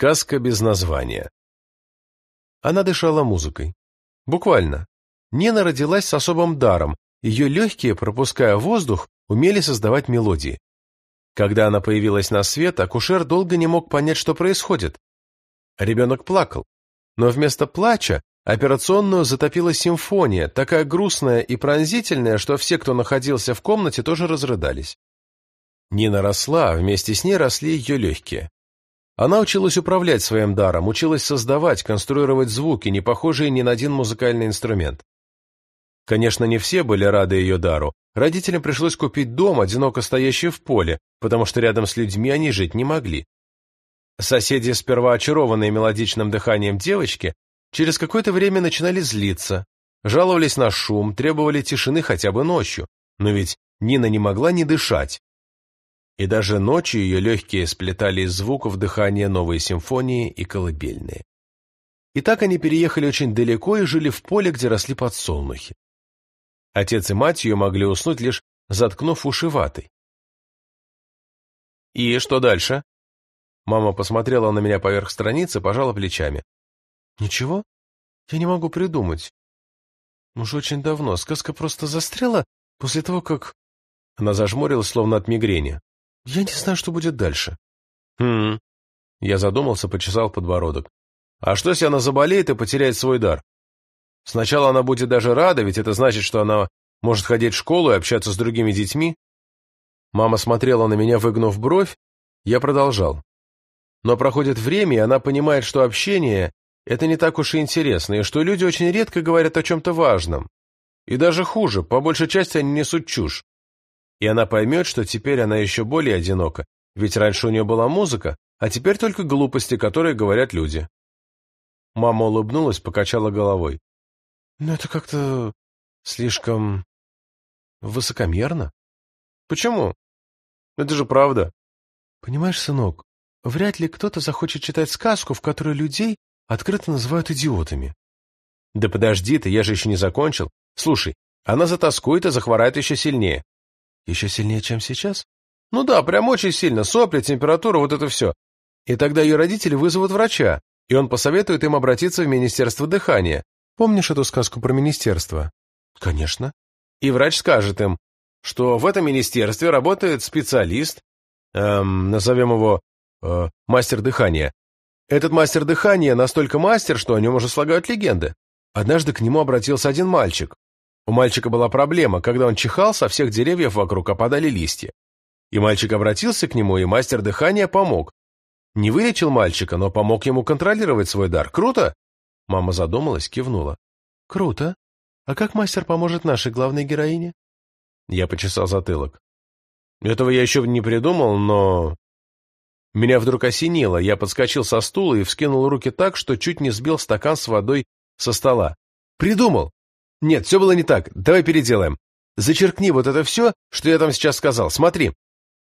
Сказка без названия. Она дышала музыкой. Буквально. Нина родилась с особым даром. Ее легкие, пропуская воздух, умели создавать мелодии. Когда она появилась на свет, акушер долго не мог понять, что происходит. Ребенок плакал. Но вместо плача операционную затопила симфония, такая грустная и пронзительная, что все, кто находился в комнате, тоже разрыдались. Нина росла, а вместе с ней росли ее легкие. Она училась управлять своим даром, училась создавать, конструировать звуки, не похожие ни на один музыкальный инструмент. Конечно, не все были рады ее дару. Родителям пришлось купить дом, одиноко стоящий в поле, потому что рядом с людьми они жить не могли. Соседи, сперва очарованные мелодичным дыханием девочки, через какое-то время начинали злиться, жаловались на шум, требовали тишины хотя бы ночью, но ведь Нина не могла не дышать. И даже ночью ее легкие сплетали из звуков дыхания новые симфонии и колыбельные. И так они переехали очень далеко и жили в поле, где росли подсолнухи. Отец и мать ее могли уснуть, лишь заткнув уши ватой. «И что дальше?» Мама посмотрела на меня поверх страницы, пожала плечами. «Ничего? Я не могу придумать. Уж очень давно. Сказка просто застряла после того, как...» Она зажмурилась, словно от мигрени. Я не знаю, что будет дальше. Хм. Я задумался, почесал подбородок. А что, если она заболеет и потеряет свой дар? Сначала она будет даже рада, ведь это значит, что она может ходить в школу и общаться с другими детьми. Мама смотрела на меня, выгнув бровь. Я продолжал. Но проходит время, и она понимает, что общение — это не так уж и интересно, и что люди очень редко говорят о чем-то важном. И даже хуже, по большей части они несут чушь и она поймет, что теперь она еще более одинока, ведь раньше у нее была музыка, а теперь только глупости, которые говорят люди. Мама улыбнулась, покачала головой. «Ну, это как-то слишком высокомерно». «Почему? Это же правда». «Понимаешь, сынок, вряд ли кто-то захочет читать сказку, в которой людей открыто называют идиотами». «Да подожди ты, я же еще не закончил. Слушай, она затаскует и захворает еще сильнее. Еще сильнее, чем сейчас? Ну да, прям очень сильно. Сопли, температура, вот это все. И тогда ее родители вызовут врача, и он посоветует им обратиться в Министерство дыхания. Помнишь эту сказку про министерство? Конечно. И врач скажет им, что в этом министерстве работает специалист, эм, назовем его э, мастер дыхания. Этот мастер дыхания настолько мастер, что о нем уже слагают легенды. Однажды к нему обратился один мальчик. У мальчика была проблема, когда он чихал, со всех деревьев вокруг опадали листья. И мальчик обратился к нему, и мастер дыхания помог. Не вылечил мальчика, но помог ему контролировать свой дар. Круто? Мама задумалась, кивнула. Круто. А как мастер поможет нашей главной героине? Я почесал затылок. Этого я еще не придумал, но... Меня вдруг осенило, я подскочил со стула и вскинул руки так, что чуть не сбил стакан с водой со стола. «Придумал! Нет, все было не так. Давай переделаем. Зачеркни вот это все, что я там сейчас сказал. Смотри.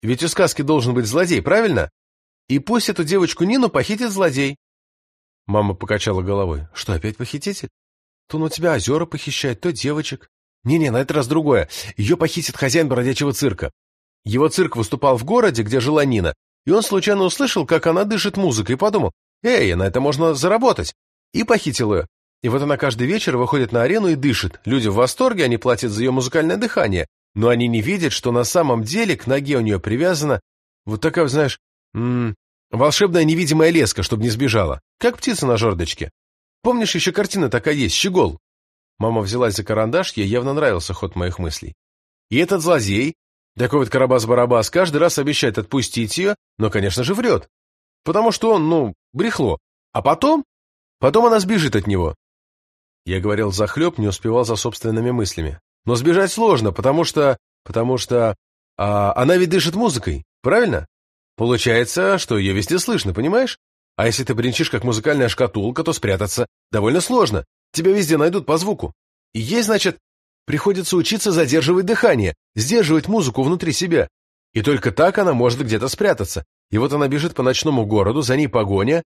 Ведь у сказки должен быть злодей, правильно? И пусть эту девочку Нину похитит злодей. Мама покачала головой. Что, опять похититель? То он у тебя озера похищает, то девочек. Не-не, на этот раз другое. Ее похитит хозяин бродячего цирка. Его цирк выступал в городе, где жила Нина, и он случайно услышал, как она дышит музыкой, и подумал, «Эй, на это можно заработать!» И похитил ее. И вот она каждый вечер выходит на арену и дышит. Люди в восторге, они платят за ее музыкальное дыхание. Но они не видят, что на самом деле к ноге у нее привязана вот такая, знаешь, м -м, волшебная невидимая леска, чтобы не сбежала. Как птица на жердочке. Помнишь, еще картина такая есть, щегол? Мама взялась за карандаш, ей явно нравился ход моих мыслей. И этот злодей, такой вот Карабас-Барабас, каждый раз обещает отпустить ее, но, конечно же, врет. Потому что он, ну, брехло. А потом? Потом она сбежит от него. Я говорил захлеб, не успевал за собственными мыслями. Но сбежать сложно, потому что... Потому что... А, она ведь дышит музыкой, правильно? Получается, что ее везде слышно, понимаешь? А если ты бренчишь как музыкальная шкатулка, то спрятаться довольно сложно. Тебя везде найдут по звуку. И ей, значит, приходится учиться задерживать дыхание, сдерживать музыку внутри себя. И только так она может где-то спрятаться. И вот она бежит по ночному городу, за ней погоня.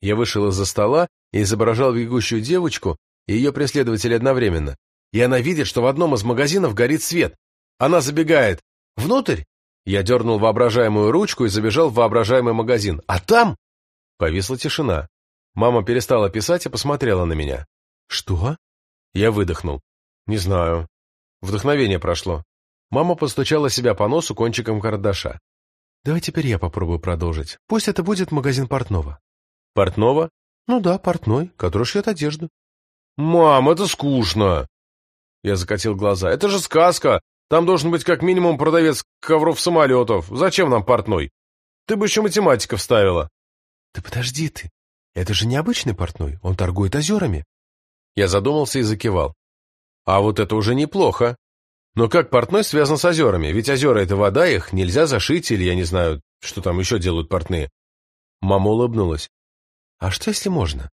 Я вышел из-за стола и изображал бегущую девочку, и ее преследователи одновременно. И она видит, что в одном из магазинов горит свет. Она забегает. «Внутрь?» Я дернул воображаемую ручку и забежал в воображаемый магазин. А там... Повисла тишина. Мама перестала писать и посмотрела на меня. «Что?» Я выдохнул. «Не знаю. Вдохновение прошло». Мама постучала себя по носу кончиком карандаша. «Давай теперь я попробую продолжить. Пусть это будет магазин портного». «Портного?» «Ну да, портной, который шьет одежду». «Мам, это скучно!» Я закатил глаза. «Это же сказка! Там должен быть как минимум продавец ковров-самолетов. Зачем нам портной? Ты бы еще математика вставила». «Да подожди ты. Это же необычный портной. Он торгует озерами». Я задумался и закивал. «А вот это уже неплохо. Но как портной связан с озерами? Ведь озера — это вода, их нельзя зашить или, я не знаю, что там еще делают портные». Мама улыбнулась. «А что, если можно?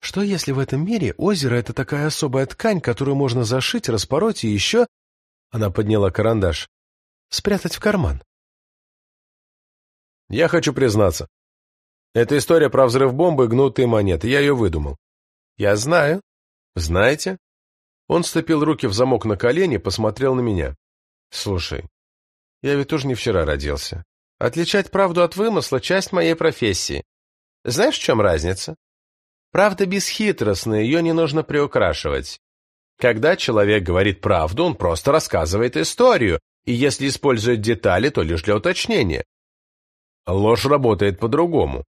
Что, если в этом мире озеро — это такая особая ткань, которую можно зашить, распороть и еще...» Она подняла карандаш. «Спрятать в карман». Я хочу признаться. Это история про взрыв бомбы гнутые монеты. Я ее выдумал. Я знаю. Знаете? Он сцепил руки в замок на колени, посмотрел на меня. Слушай, я ведь тоже не вчера родился. Отличать правду от вымысла — часть моей профессии. Знаешь, в чем разница? Правда бесхитростная, ее не нужно приукрашивать. Когда человек говорит правду, он просто рассказывает историю, и если использует детали, то лишь для уточнения. Ложь работает по-другому.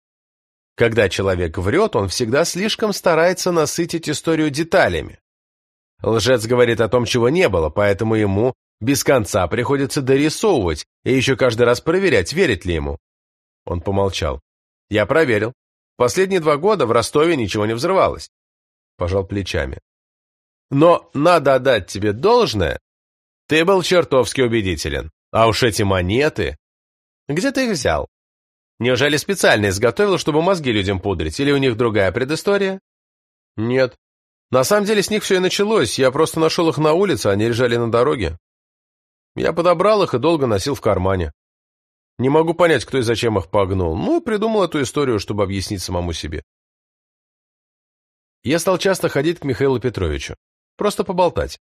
Когда человек врет, он всегда слишком старается насытить историю деталями. Лжец говорит о том, чего не было, поэтому ему без конца приходится дорисовывать и еще каждый раз проверять, верит ли ему. Он помолчал. Я проверил. Последние два года в Ростове ничего не взрывалось. Пожал плечами. Но надо отдать тебе должное. Ты был чертовски убедителен. А уж эти монеты... Где ты их взял? Неужели специально изготовил, чтобы мозги людям пудрить, или у них другая предыстория? Нет. На самом деле с них все и началось, я просто нашел их на улице, они лежали на дороге. Я подобрал их и долго носил в кармане. Не могу понять, кто и зачем их погнул, ну придумал эту историю, чтобы объяснить самому себе. Я стал часто ходить к Михаилу Петровичу. Просто поболтать.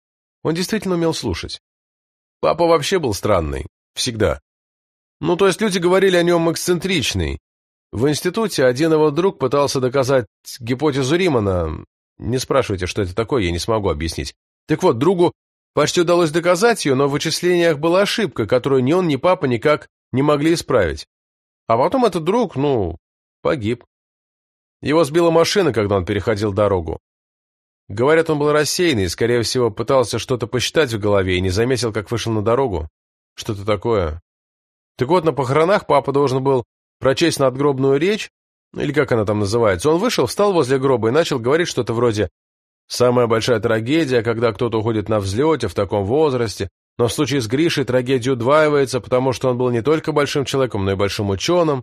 Он действительно умел слушать. Папа вообще был странный. Всегда. Ну, то есть люди говорили о нем эксцентричный. В институте один его друг пытался доказать гипотезу Римана. Не спрашивайте, что это такое, я не смогу объяснить. Так вот, другу почти удалось доказать ее, но в вычислениях была ошибка, которую ни он, ни папа никак не могли исправить. А потом этот друг, ну, погиб. Его сбила машина, когда он переходил дорогу. Говорят, он был рассеянный и, скорее всего, пытался что-то посчитать в голове и не заметил, как вышел на дорогу. Что-то такое. Так вот, на похоронах папа должен был прочесть надгробную речь, или как она там называется. Он вышел, встал возле гроба и начал говорить что-то вроде «Самая большая трагедия, когда кто-то уходит на взлете в таком возрасте, но в случае с Гришей трагедия удваивается, потому что он был не только большим человеком, но и большим ученым.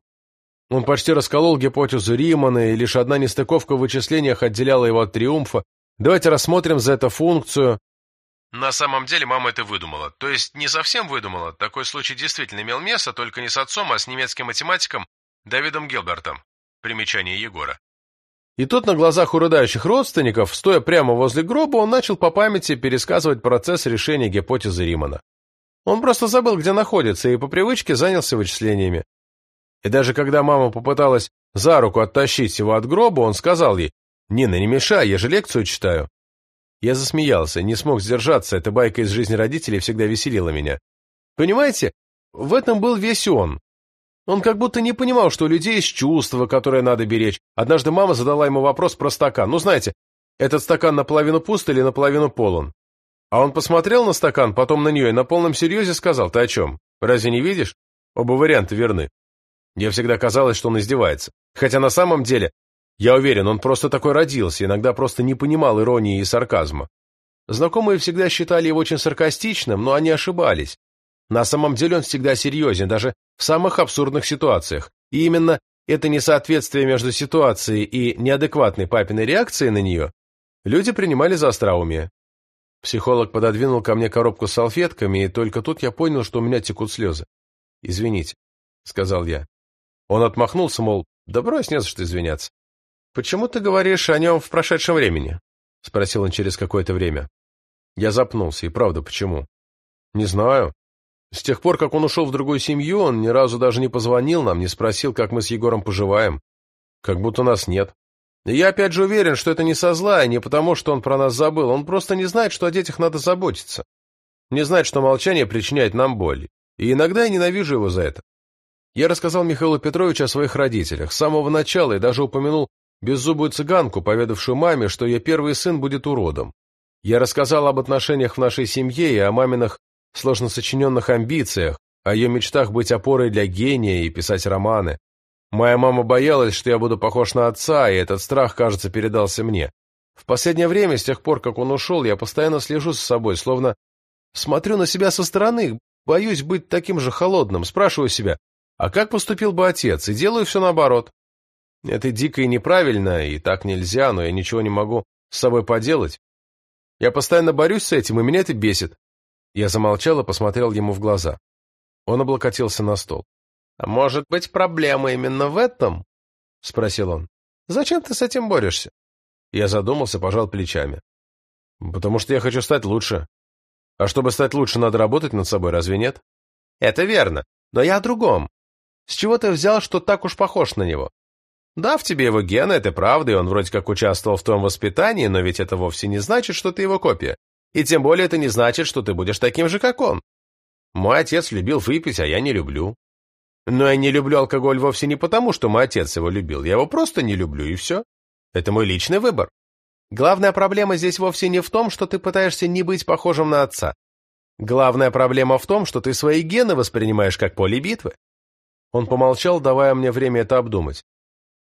Он почти расколол гипотезу Римана, и лишь одна нестыковка в вычислениях отделяла его от триумфа. Давайте рассмотрим за это функцию, на самом деле мама это выдумала. То есть не совсем выдумала. Такой случай действительно имел место, только не с отцом, а с немецким математиком Давидом Гилбертом. Примечание Егора. И тут на глазах у рыдающих родственников, стоя прямо возле гроба, он начал по памяти пересказывать процесс решения гипотезы Римана. Он просто забыл, где находится, и по привычке занялся вычислениями. И даже когда мама попыталась за руку оттащить его от гроба, он сказал ей, «Нина, не мешай, я же лекцию читаю». Я засмеялся, не смог сдержаться, эта байка из жизни родителей всегда веселила меня. Понимаете, в этом был весь он. Он как будто не понимал, что у людей есть чувства, которые надо беречь. Однажды мама задала ему вопрос про стакан. Ну, знаете, этот стакан наполовину пуст или наполовину полон? А он посмотрел на стакан, потом на нее и на полном серьезе сказал, ты о чем? Разве не видишь? Оба варианта верны. Мне всегда казалось, что он издевается. Хотя на самом деле я уверен, он просто такой родился, иногда просто не понимал иронии и сарказма. Знакомые всегда считали его очень саркастичным, но они ошибались. На самом деле он всегда серьезен, даже в самых абсурдных ситуациях. И именно это несоответствие между ситуацией и неадекватной папиной реакцией на нее люди принимали за остроумие. Психолог пододвинул ко мне коробку с салфетками, и только тут я понял, что у меня текут слезы. «Извините», — сказал я. Он отмахнулся, мол, да брось, не за что извиняться. «Почему ты говоришь о нем в прошедшем времени?» — спросил он через какое-то время. Я запнулся, и правда, почему? «Не знаю. С тех пор, как он ушел в другую семью, он ни разу даже не позвонил нам, не спросил, как мы с Егором поживаем. Как будто нас нет. И я опять же уверен, что это не со зла, и не потому, что он про нас забыл. Он просто не знает, что о детях надо заботиться. Не знает, что молчание причиняет нам боль. И иногда я ненавижу его за это. Я рассказал Михаилу Петровичу о своих родителях с самого начала и даже упомянул беззубую цыганку, поведавшую маме, что ее первый сын будет уродом. Я рассказал об отношениях в нашей семье и о маминых сложно сочиненных амбициях, о ее мечтах быть опорой для гения и писать романы. Моя мама боялась, что я буду похож на отца, и этот страх, кажется, передался мне. В последнее время, с тех пор, как он ушел, я постоянно слежу за собой, словно смотрю на себя со стороны, боюсь быть таким же холодным, спрашиваю себя, а как поступил бы отец, и делаю все наоборот. Это дико и неправильно, и так нельзя, но я ничего не могу с собой поделать. Я постоянно борюсь с этим, и меня это бесит. Я замолчал и посмотрел ему в глаза. Он облокотился на стол. «А может быть, проблема именно в этом?» — спросил он. «Зачем ты с этим борешься?» Я задумался, пожал плечами. «Потому что я хочу стать лучше. А чтобы стать лучше, надо работать над собой, разве нет?» «Это верно, но я о другом. С чего ты взял, что так уж похож на него? Да, в тебе его гены, это правда, и он вроде как участвовал в твоем воспитании, но ведь это вовсе не значит, что ты его копия. И тем более это не значит, что ты будешь таким же, как он. Мой отец любил выпить, а я не люблю. Но я не люблю алкоголь вовсе не потому, что мой отец его любил. Я его просто не люблю, и все. Это мой личный выбор. Главная проблема здесь вовсе не в том, что ты пытаешься не быть похожим на отца. Главная проблема в том, что ты свои гены воспринимаешь как поле битвы. Он помолчал, давая мне время это обдумать.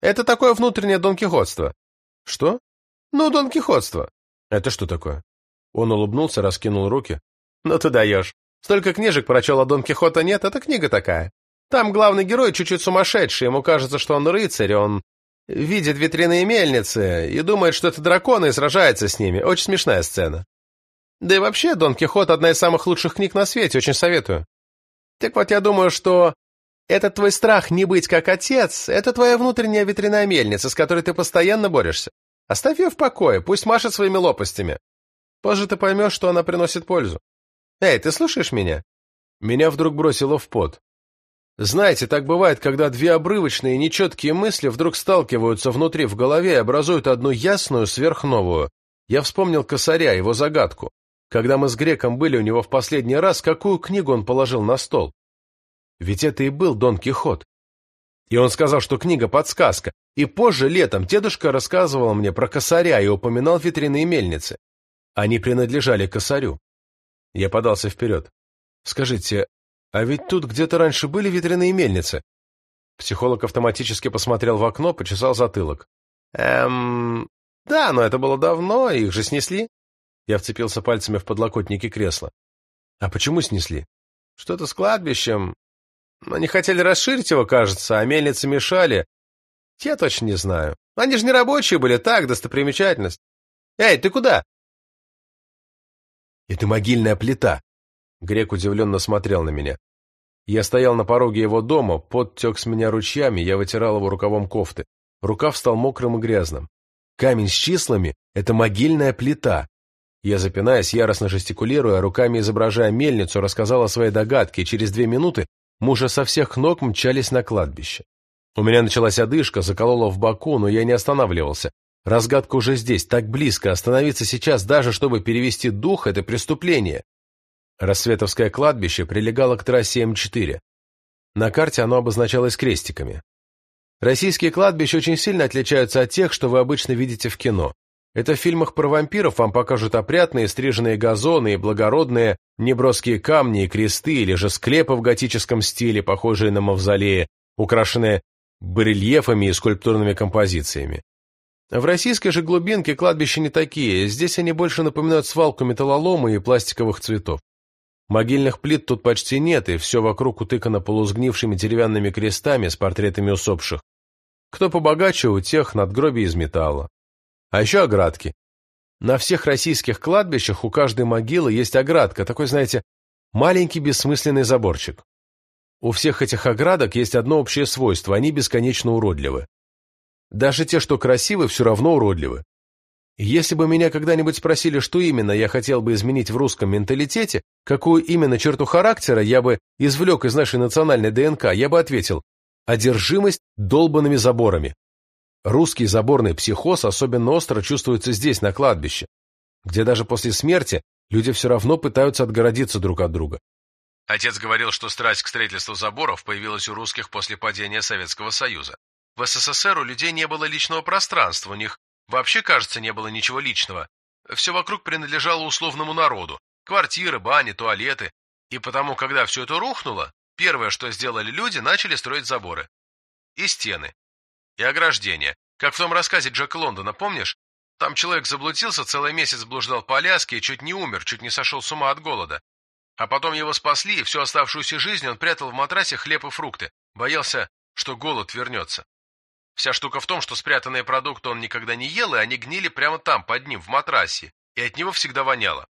Это такое внутреннее донкихотство. Что? Ну, донкихотство. Это что такое? Он улыбнулся, раскинул руки. Ну ты даешь. Столько книжек прочел, а Дон Кихота нет, это книга такая. Там главный герой чуть-чуть сумасшедший, ему кажется, что он рыцарь, он видит ветряные мельницы и думает, что это драконы и сражается с ними. Очень смешная сцена. Да и вообще, Дон Кихот — одна из самых лучших книг на свете, очень советую. Так вот, я думаю, что этот твой страх не быть как отец — это твоя внутренняя ветряная мельница, с которой ты постоянно борешься. Оставь ее в покое, пусть машет своими лопастями. Позже ты поймешь, что она приносит пользу. Эй, ты слушаешь меня? Меня вдруг бросило в пот. Знаете, так бывает, когда две обрывочные, нечеткие мысли вдруг сталкиваются внутри в голове и образуют одну ясную, сверхновую. Я вспомнил косаря, его загадку. Когда мы с Греком были у него в последний раз, какую книгу он положил на стол? Ведь это и был Дон Кихот. И он сказал, что книга — подсказка. И позже, летом, дедушка рассказывал мне про косаря и упоминал ветряные мельницы. Они принадлежали косарю. Я подался вперед. «Скажите, а ведь тут где-то раньше были ветряные мельницы?» Психолог автоматически посмотрел в окно, почесал затылок. «Эм... Да, но это было давно, их же снесли». Я вцепился пальцами в подлокотники кресла. «А почему снесли?» «Что-то с кладбищем. Они хотели расширить его, кажется, а мельницы мешали. Я точно не знаю. Они же не рабочие были, так, достопримечательность. Эй, ты куда?» Это могильная плита. Грек удивленно смотрел на меня. Я стоял на пороге его дома, пот тек с меня ручьями, я вытирал его рукавом кофты. Рукав стал мокрым и грязным. Камень с числами — это могильная плита. Я, запинаясь, яростно жестикулируя, руками изображая мельницу, рассказал о своей догадке, и через две минуты мужа со всех ног мчались на кладбище. У меня началась одышка, заколола в боку, но я не останавливался. Разгадка уже здесь, так близко. Остановиться сейчас, даже чтобы перевести дух, это преступление. Рассветовское кладбище прилегало к трассе М4. На карте оно обозначалось крестиками. Российские кладбища очень сильно отличаются от тех, что вы обычно видите в кино. Это в фильмах про вампиров вам покажут опрятные стриженные газоны и благородные неброские камни и кресты, или же склепы в готическом стиле, похожие на мавзолеи, украшенные барельефами и скульптурными композициями. В российской же глубинке кладбища не такие, здесь они больше напоминают свалку металлолома и пластиковых цветов. Могильных плит тут почти нет, и все вокруг утыкано полузгнившими деревянными крестами с портретами усопших. Кто побогаче, у тех надгробия из металла. А еще оградки. На всех российских кладбищах у каждой могилы есть оградка, такой, знаете, маленький бессмысленный заборчик. У всех этих оградок есть одно общее свойство – они бесконечно уродливы. Даже те, что красивы, все равно уродливы. Если бы меня когда-нибудь спросили, что именно я хотел бы изменить в русском менталитете, какую именно черту характера я бы извлек из нашей национальной ДНК, я бы ответил – одержимость долбанными заборами. Русский заборный психоз особенно остро чувствуется здесь, на кладбище, где даже после смерти люди все равно пытаются отгородиться друг от друга. Отец говорил, что страсть к строительству заборов появилась у русских после падения Советского Союза. В СССР у людей не было личного пространства, у них вообще, кажется, не было ничего личного. Все вокруг принадлежало условному народу. Квартиры, бани, туалеты. И потому, когда все это рухнуло, первое, что сделали люди, начали строить заборы. И стены. И ограждения. Как в том рассказе Джека Лондона, помнишь? Там человек заблудился, целый месяц блуждал по Аляске и чуть не умер, чуть не сошел с ума от голода. А потом его спасли, и всю оставшуюся жизнь он прятал в матрасе хлеб и фрукты. Боялся, что голод вернется. Вся штука в том, что спрятанные продукты он никогда не ел, и они гнили прямо там, под ним, в матрасе, и от него всегда воняло.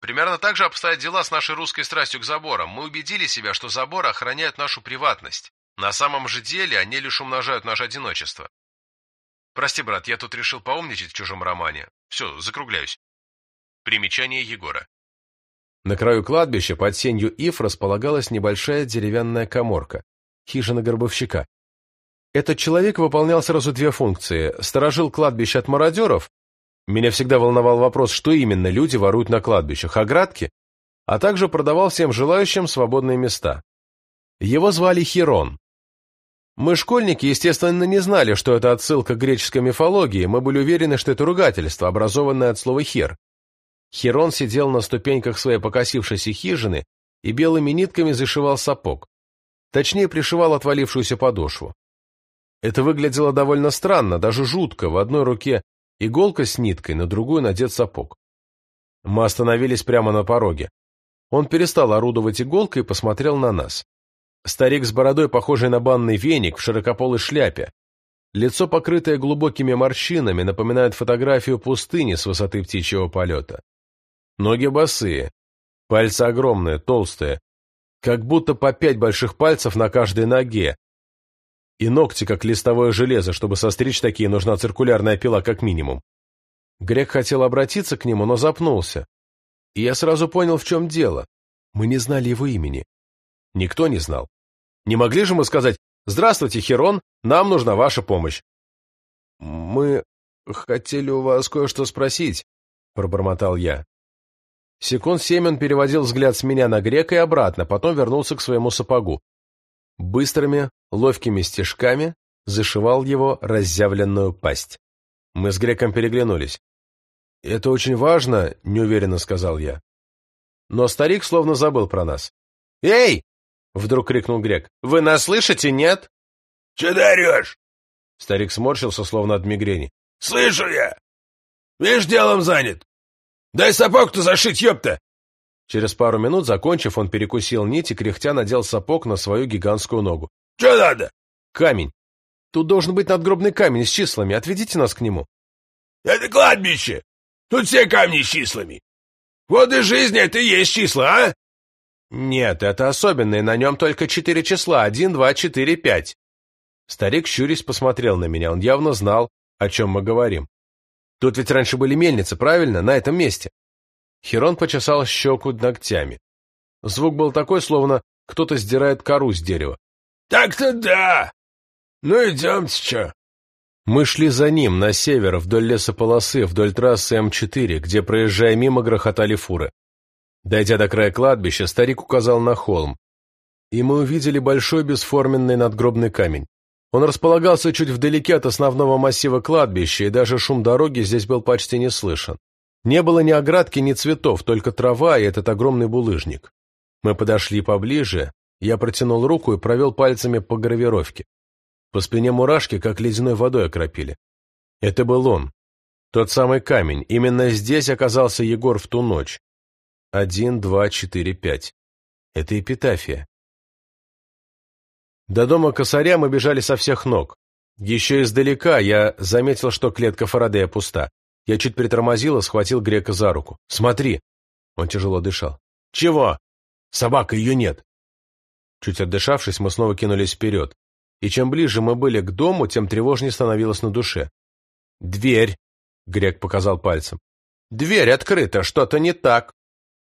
Примерно так же обстоят дела с нашей русской страстью к заборам. Мы убедили себя, что заборы охраняют нашу приватность. На самом же деле они лишь умножают наше одиночество. Прости, брат, я тут решил поумничать в чужом романе. Все, закругляюсь. Примечание Егора. На краю кладбища под сенью ив располагалась небольшая деревянная коморка, хижина гробовщика. Этот человек выполнял сразу две функции – сторожил кладбище от мародеров меня всегда волновал вопрос, что именно люди воруют на кладбищах, оградки, а также продавал всем желающим свободные места. Его звали Хирон. Мы, школьники, естественно, не знали, что это отсылка к греческой мифологии, мы были уверены, что это ругательство, образованное от слова «хер». Хирон сидел на ступеньках своей покосившейся хижины и белыми нитками зашивал сапог. Точнее, пришивал отвалившуюся подошву. Это выглядело довольно странно, даже жутко. В одной руке Иголка с ниткой, на другую надет сапог. Мы остановились прямо на пороге. Он перестал орудовать иголкой и посмотрел на нас. Старик с бородой, похожий на банный веник, в широкополой шляпе. Лицо, покрытое глубокими морщинами, напоминает фотографию пустыни с высоты птичьего полета. Ноги босые, пальцы огромные, толстые, как будто по пять больших пальцев на каждой ноге, и ногти, как листовое железо, чтобы состричь такие, нужна циркулярная пила как минимум. Грек хотел обратиться к нему, но запнулся. И я сразу понял, в чем дело. Мы не знали его имени. Никто не знал. Не могли же мы сказать «Здравствуйте, Херон, нам нужна ваша помощь». «Мы хотели у вас кое-что спросить», — пробормотал я. Секунд семь он переводил взгляд с меня на грека и обратно, потом вернулся к своему сапогу. Быстрыми, ловкими стежками зашивал его разъявленную пасть. Мы с греком переглянулись. «Это очень важно», — неуверенно сказал я. Но старик словно забыл про нас. «Эй!» — вдруг крикнул грек. «Вы нас слышите, нет?» «Че дарешь?» Старик сморщился, словно от мигрени. «Слышу я! Видишь, делом занят! Дай сапог-то зашить, ёпта!» Через пару минут, закончив, он перекусил нить и кряхтя надел сапог на свою гигантскую ногу. «Че надо?» «Камень. Тут должен быть надгробный камень с числами. Отведите нас к нему». «Это кладбище. Тут все камни с числами. Вот и жизнь это и есть числа, а?» «Нет, это особенное. На нем только четыре числа. Один, два, четыре, пять». Старик щурясь посмотрел на меня. Он явно знал, о чем мы говорим. Тут ведь раньше были мельницы, правильно? На этом месте. Херон почесал щеку ногтями. Звук был такой, словно кто-то сдирает кору с дерева. «Так-то да! Ну, идемте, чё?» Мы шли за ним, на север, вдоль лесополосы, вдоль трассы М4, где, проезжая мимо, грохотали фуры. Дойдя до края кладбища, старик указал на холм. И мы увидели большой бесформенный надгробный камень. Он располагался чуть вдалеке от основного массива кладбища, и даже шум дороги здесь был почти не слышен. Не было ни оградки, ни цветов, только трава и этот огромный булыжник. Мы подошли поближе, я протянул руку и провел пальцами по гравировке. По спине мурашки, как ледяной водой окропили. Это был он. Тот самый камень. Именно здесь оказался Егор в ту ночь. Один, два, четыре, пять. Это эпитафия. До дома косаря мы бежали со всех ног. Еще издалека я заметил, что клетка Фарадея пуста. Я чуть притормозил и схватил Грека за руку. «Смотри!» Он тяжело дышал. «Чего?» «Собака, ее нет!» Чуть отдышавшись, мы снова кинулись вперед. И чем ближе мы были к дому, тем тревожнее становилось на душе. «Дверь!» — Грек показал пальцем. «Дверь открыта, что-то не так!»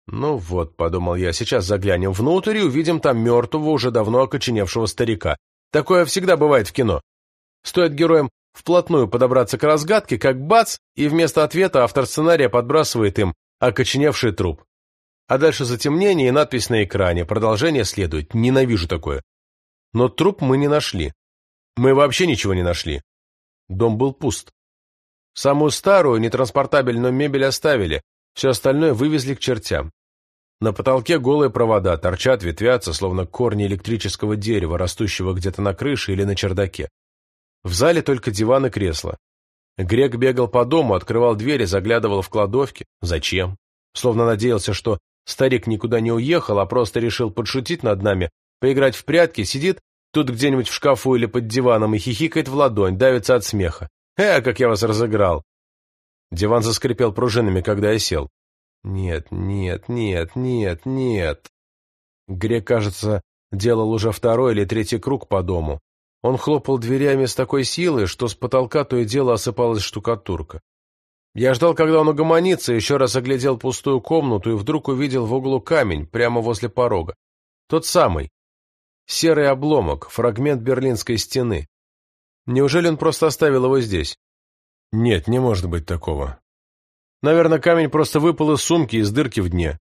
«Ну вот», — подумал я, — «сейчас заглянем внутрь и увидим там мертвого, уже давно окоченевшего старика. Такое всегда бывает в кино. Стоит героям вплотную подобраться к разгадке, как бац, и вместо ответа автор сценария подбрасывает им окоченевший труп. А дальше затемнение и надпись на экране. Продолжение следует. Ненавижу такое. Но труп мы не нашли. Мы вообще ничего не нашли. Дом был пуст. Самую старую, нетранспортабельную мебель оставили, все остальное вывезли к чертям. На потолке голые провода торчат, ветвятся, словно корни электрического дерева, растущего где-то на крыше или на чердаке. В зале только диван и кресло. Грек бегал по дому, открывал двери, заглядывал в кладовки. Зачем? Словно надеялся, что старик никуда не уехал, а просто решил подшутить над нами, поиграть в прятки, сидит тут где-нибудь в шкафу или под диваном и хихикает в ладонь, давится от смеха. «Э, как я вас разыграл!» Диван заскрипел пружинами, когда я сел. «Нет, нет, нет, нет, нет!» Грек, кажется, делал уже второй или третий круг по дому. Он хлопал дверями с такой силой, что с потолка то и дело осыпалась штукатурка. Я ждал, когда он угомонится, еще раз оглядел пустую комнату и вдруг увидел в углу камень, прямо возле порога. Тот самый. Серый обломок, фрагмент берлинской стены. Неужели он просто оставил его здесь? Нет, не может быть такого. Наверное, камень просто выпал из сумки из дырки в дне.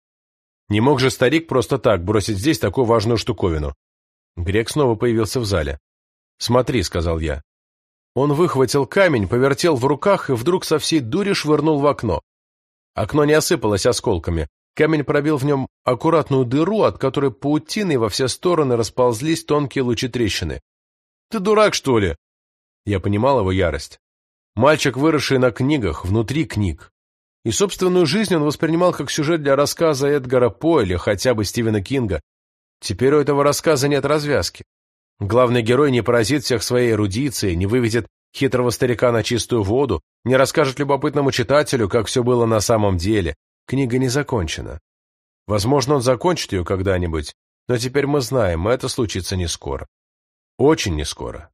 Не мог же старик просто так бросить здесь такую важную штуковину. Грек снова появился в зале. «Смотри», — сказал я. Он выхватил камень, повертел в руках и вдруг со всей дури швырнул в окно. Окно не осыпалось осколками. Камень пробил в нем аккуратную дыру, от которой паутиной во все стороны расползлись тонкие лучи трещины. «Ты дурак, что ли?» Я понимал его ярость. Мальчик, выросший на книгах, внутри книг. И собственную жизнь он воспринимал как сюжет для рассказа Эдгара По или хотя бы Стивена Кинга. Теперь у этого рассказа нет развязки. Главный герой не поразит всех своей эрудицией, не выведет хитрого старика на чистую воду, не расскажет любопытному читателю, как все было на самом деле. Книга не закончена. Возможно, он закончит ее когда-нибудь, но теперь мы знаем, это случится не скоро. Очень не скоро.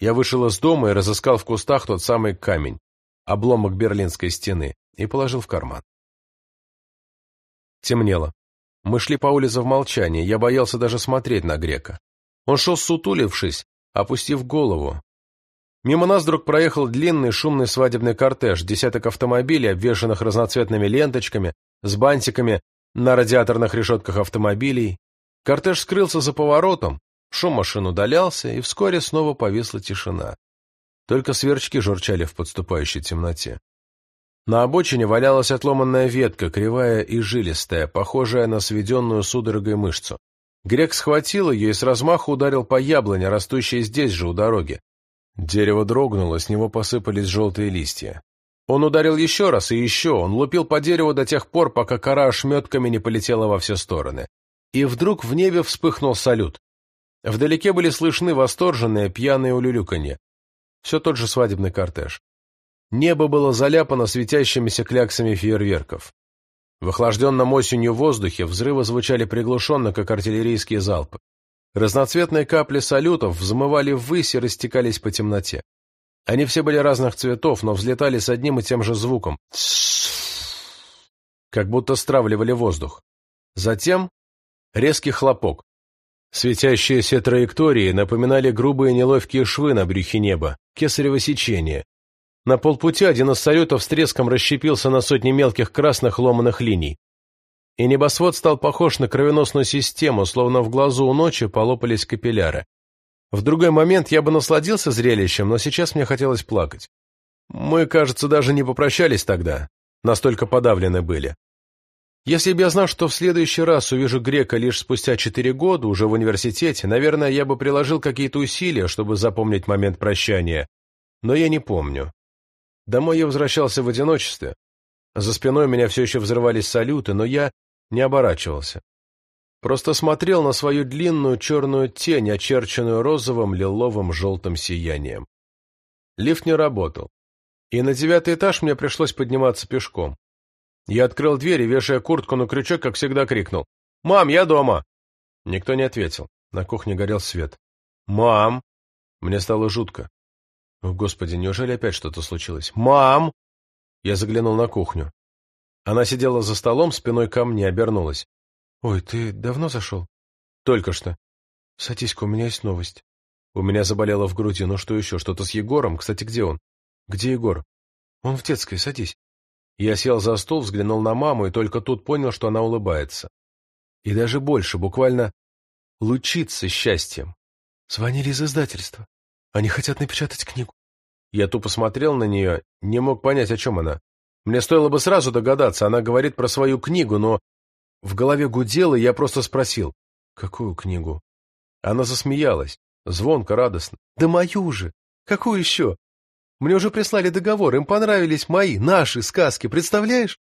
Я вышел из дома и разыскал в кустах тот самый камень, обломок берлинской стены, и положил в карман. Темнело. Мы шли по улице в молчании, я боялся даже смотреть на грека. Он шел сутулившись, опустив голову. Мимо нас вдруг проехал длинный шумный свадебный кортеж, десяток автомобилей, обвешанных разноцветными ленточками, с бантиками на радиаторных решетках автомобилей. Кортеж скрылся за поворотом, Шум машин удалялся, и вскоре снова повисла тишина. Только сверчки журчали в подступающей темноте. На обочине валялась отломанная ветка, кривая и жилистая, похожая на сведенную судорогой мышцу. Грек схватил ее и с размаху ударил по яблоне, растущей здесь же, у дороги. Дерево дрогнуло, с него посыпались желтые листья. Он ударил еще раз и еще, он лупил по дереву до тех пор, пока кора ошметками не полетела во все стороны. И вдруг в небе вспыхнул салют. Вдалеке были слышны восторженные пьяные улюлюканье. Все тот же свадебный кортеж. Небо было заляпано светящимися кляксами фейерверков. В охлажденном осенью воздухе взрывы звучали приглушенно, как артиллерийские залпы. Разноцветные капли салютов взмывали ввысь и растекались по темноте. Они все были разных цветов, но взлетали с одним и тем же звуком. Как будто стравливали воздух. Затем резкий хлопок. Светящиеся траектории напоминали грубые неловкие швы на брюхе неба, кесарево сечение. На полпути один из салютов с треском расщепился на сотни мелких красных ломаных линий. И небосвод стал похож на кровеносную систему, словно в глазу у ночи полопались капилляры. В другой момент я бы насладился зрелищем, но сейчас мне хотелось плакать. Мы, кажется, даже не попрощались тогда, настолько подавлены были. Если бы я знал, что в следующий раз увижу грека лишь спустя четыре года, уже в университете, наверное, я бы приложил какие-то усилия, чтобы запомнить момент прощания. Но я не помню. Домой я возвращался в одиночестве. За спиной меня все еще взрывались салюты, но я не оборачивался. Просто смотрел на свою длинную черную тень, очерченную розовым, лиловым, желтым сиянием. Лифт не работал. И на девятый этаж мне пришлось подниматься пешком. Я открыл дверь и, вешая куртку на крючок, как всегда крикнул. «Мам, я дома!» Никто не ответил. На кухне горел свет. «Мам!» Мне стало жутко. О, Господи, неужели опять что-то случилось? «Мам!» Я заглянул на кухню. Она сидела за столом, спиной ко мне, обернулась. «Ой, ты давно зашел?» «Только что». «Садись-ка, у меня есть новость». У меня заболело в груди. Ну что еще? Что-то с Егором? Кстати, где он? Где Егор? Он в детской, садись. Я сел за стол, взглянул на маму и только тут понял, что она улыбается. И даже больше, буквально лучится счастьем. Звонили из издательства. Они хотят напечатать книгу. Я тупо смотрел на нее, не мог понять, о чем она. Мне стоило бы сразу догадаться, она говорит про свою книгу, но в голове гудело, и я просто спросил, какую книгу? Она засмеялась, звонко, радостно. Да мою же! Какую еще? Мне уже прислали договор, им понравились мои, наши сказки, представляешь?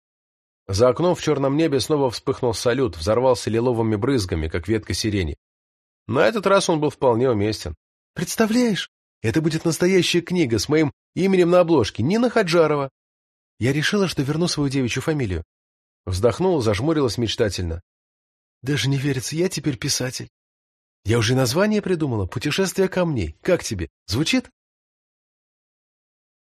За окном в черном небе снова вспыхнул салют, взорвался лиловыми брызгами, как ветка сирени. На этот раз он был вполне уместен. Представляешь, это будет настоящая книга с моим именем на обложке, Нина Хаджарова. Я решила, что верну свою девичью фамилию. Вздохнула, зажмурилась мечтательно. Даже не верится, я теперь писатель. Я уже название придумала «Путешествие камней». Как тебе? Звучит?